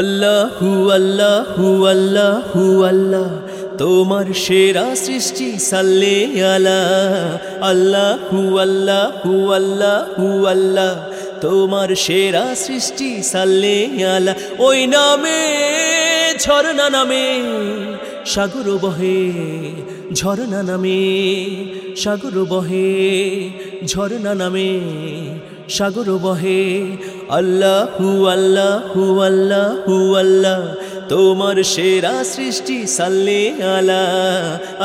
আল্লাহু আল্লাহু আল্লাহু আল্লাহ, তোমার সেরা সৃষ্টি সাল্লে আলা। আল্লাহু আল্লাহু আল্লাহু আল্লাহ, তোমার সেরা সৃষ্টি সাল্লে আলা। ওই নামে ঝরনা নামে, সাগর বহে ঝরনা নামে, সাগর বহে ঝরনা নামে সাগর বহে, আল্লাহু আল্লাহু আল্লাহু, আল্লাহ, তোমার সেরা সৃষ্টি সাল্লে আলা,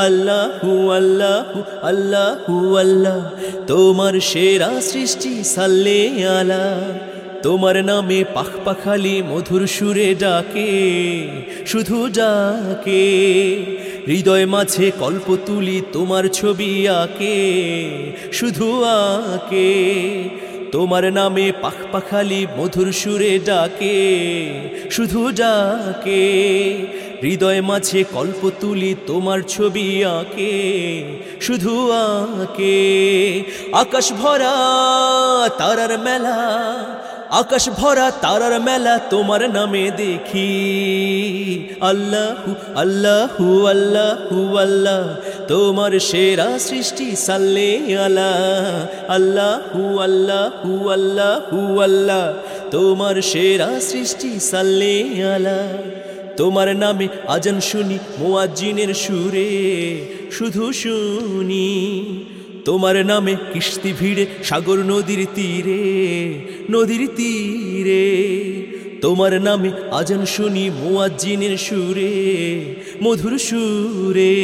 আল্লাহু আল্লাহু আল্লাহু, আল্লাহ, তোমার সেরা সৃষ্টি সাল্লে আলা, তোমার নামে পাখ পাখালি মধুর সুরে ডাকে, শুধু ডাকে, হৃদয় মাঝে কল্প তুলি তোমার ছবি আঁকে, শুধু আঁকে তোমার নামে পাখ পাখালি মধুর সুরে ডাকে, শুধু ডাকে। হৃদয় মাঝে কল্প তুলি তোমার ছবি আঁকে, শুধু আঁকে। আকাশ ভরা তারার মেলা, আকাশ ভরা তারার মেলা তোমার নামে দেখি। আল্লাহু আল্লাহু আল্লাহু, আল্লাহ। তোমার সেরা সৃষ্টি সাল্লে আলা। আল্লাহু, আল্লাহ আল্লাহু, আল্লাহ। হু আল্লাহ তোমার সেরা সৃষ্টি সাল্লে আলা। তোমার নামে আজান শুনি মোয়াজ্জিনের সুরে। শুধু শুনি, তোমার নামে কিস্তি ভিড়ে সাগর নদীর তীরে নদীর তীরে। তোমার নামে আজান শুনি মোয়াজ্জিনের সুরে, মধুর সুরে।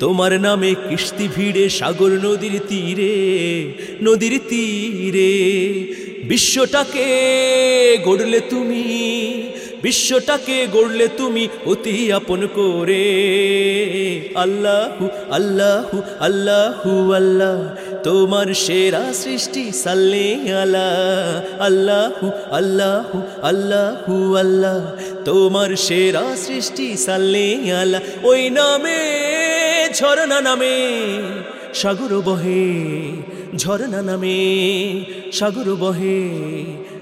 তোমার নামে কিস্তি ভিড়ে সাগর নদীর তীরে নদীর তীরে। বিশ্বটাকে গড়লে তুমি, বিশ্বটাকে গড়লে তুমি অতি আপন করে। আল্লাহু আল্লাহু আল্লাহু, আল্লাহ, তোমার সেরা সৃষ্টি সাল্লে আলা। আল্লাহু আল্লাহু আল্লাহু, আল্লাহ, তোমার সেরা সৃষ্টি সাল্লে আলা। ওই নামে ঝরনা নামে সাগর বহে ঝরনা নামে সাগর বহে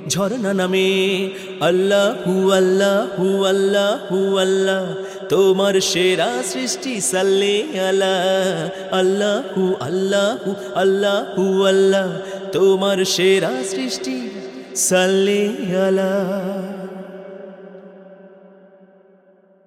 ঝরনা নামে আল্লাহু আল্লাহু আল্লাহু আল্লাহ হু আল্লাহ, তোমার সেরা সৃষ্টি সাল্লে আলা, আল্লাহু আল্লাহু আল্লাহু, আল্লাহ, তোমার সেরা সৃষ্টি সাল্লে আলা।